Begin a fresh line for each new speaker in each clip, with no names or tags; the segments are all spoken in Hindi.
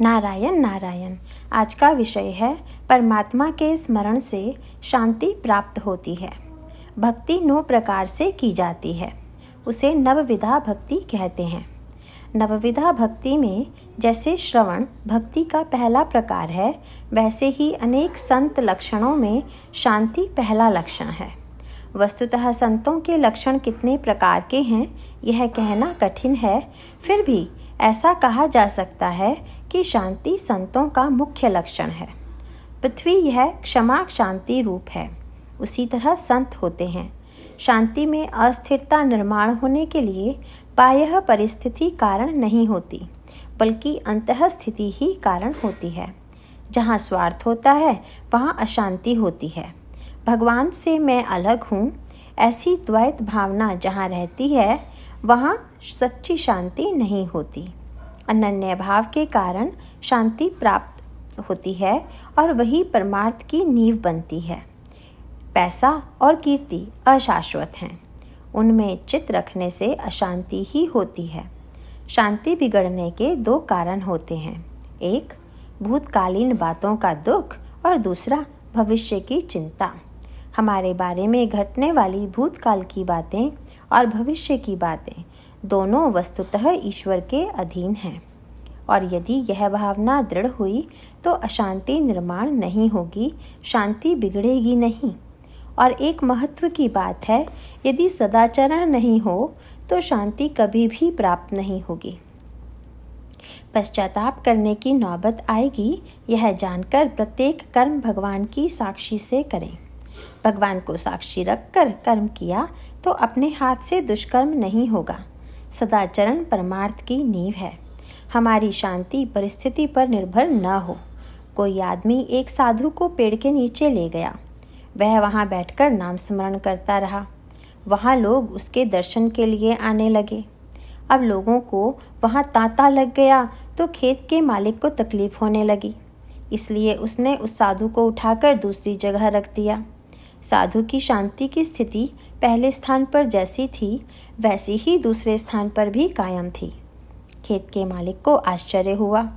नारायण नारायण। आज का विषय है, परमात्मा के स्मरण से शांति प्राप्त होती है। भक्ति नौ प्रकार से की जाती है, उसे नवविधा भक्ति कहते हैं। नवविधा भक्ति में जैसे श्रवण भक्ति का पहला प्रकार है, वैसे ही अनेक संत लक्षणों में शांति पहला लक्षण है। वस्तुतः संतों के लक्षण कितने प्रकार के हैं, यह कहना कठिन है, फिर भी ऐसा कहा जा सकता है कि शांति संतों का मुख्य लक्षण है। पृथ्वी यह क्षमा शांति रूप है। उसी तरह संत होते हैं। शांति में अस्थिरता निर्माण होने के लिए बाह्य परिस्थिति कारण नहीं होती, बल्कि अंत स्थिति ही कारण होती है। जहाँ स्वार्थ होता है, वहाँ अशांति होती है। भगवान से मैं अलग हूँ, ऐसी द्वैत भावना जहाँ रहती है वहाँ सच्ची शांति नहीं होती। अनन्य भाव के कारण शांति प्राप्त होती है और वही परमार्थ की नींव बनती है। पैसा और कीर्ति अशाश्वत हैं। उनमें चित रखने से अशांति ही होती है। शांति बिगड़ने के दो कारण होते हैं। एक, भूतकालीन बातों का दुख और दूसरा, भविष्य की चिंता। हमारे बारे में घटने वाली भूतकाल की बातें और भविष्य की बातें दोनों वस्तुतः ईश्वर के अधीन हैं। और यदि यह भावना दृढ़ हुई तो अशांति निर्माण नहीं होगी, शांति बिगड़ेगी नहीं। और एक महत्व की बात है, यदि सदाचरण नहीं हो तो शांति कभी भी प्राप्त नहीं होगी। पश्चाताप करने की नौबत आएगी, यह जानकर प्रत्येक कर्म भगवान की साक्षी से करें। भगवान को साक्षी रखकर कर्म किया तो अपने हाथ से दुष्कर्म नहीं होगा। सदाचरण परमार्थ की नींव है। हमारी शांति परिस्थिति पर निर्भर न हो। कोई आदमी एक साधु को पेड़ के नीचे ले गया। वह वहाँ बैठकर नाम स्मरण करता रहा। वहाँ लोग उसके दर्शन के लिए आने लगे। अब लोगों को वहाँ तांता लग गया तो खेत के मालिक को तकलीफ़ होने लगी। इसलिए उसने उस साधु को उठाकर दूसरी जगह रख दिया। साधु की शांति की स्थिति पहले स्थान पर जैसी थी, वैसी ही दूसरे स्थान पर भी कायम थी। खेत के मालिक को आश्चर्य हुआ।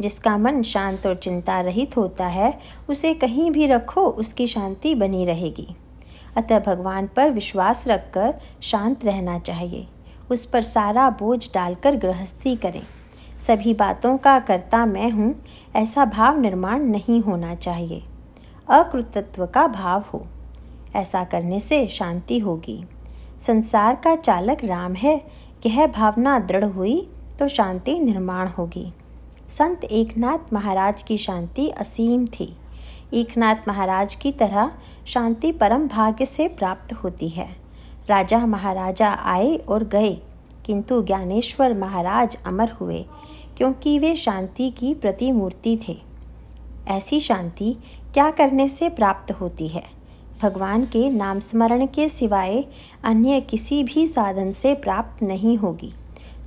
जिसका मन शांत और चिंता रहित होता है, उसे कहीं भी रखो, उसकी शांति बनी रहेगी। अतः भगवान पर विश्वास रखकर शांत रहना चाहिए। उस पर सारा बोझ डालकर गृहस्थी करें। सभी बातों का कर्ता मैं हूँ, ऐसा भाव निर्माण नहीं होना चाहिए। अकृतत्व का भाव हो। ऐसा करने से शांति होगी। संसार का चालक राम है। यह भावना दृढ़ हुई तो शांति निर्माण होगी। संत एकनाथ महाराज की शांति असीम थी। एकनाथ महाराज की तरह शांति परम भाग्य से प्राप्त होती है। राजा महाराजा आए और गए, किंतु ज्ञानेश्वर महाराज अमर हुए, क्योंकि वे शांति की प्रतिमूर्ति थे। ऐसी शांति क्या करने से प्राप्त होती है? भगवान के नाम स्मरण के सिवाय अन्य किसी भी साधन से प्राप्त नहीं होगी।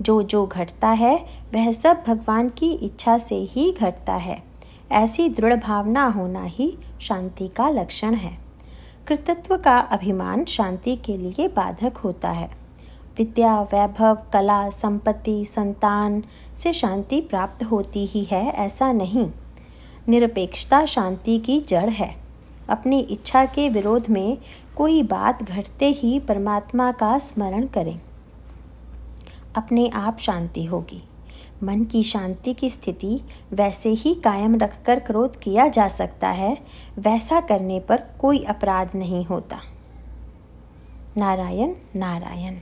जो जो घटता है, वह सब भगवान की इच्छा से ही घटता है। ऐसी दृढ़ भावना होना ही शांति का लक्षण है। कृतत्व का अभिमान शांति के लिए बाधक होता है। विद्या, वैभव, कला, संपत्ति, संतान से शांति प्राप्त होती ही है, ऐसा नहीं। निरपेक्षता शांति की जड़ है। अपनी इच्छा के विरोध में कोई बात घटते ही परमात्मा का स्मरण करें। अपने आप शांति होगी। मन की शांति की स्थिति वैसे ही कायम रखकर क्रोध किया जा सकता है, वैसा करने पर कोई अपराध नहीं होता। नारायण नारायण।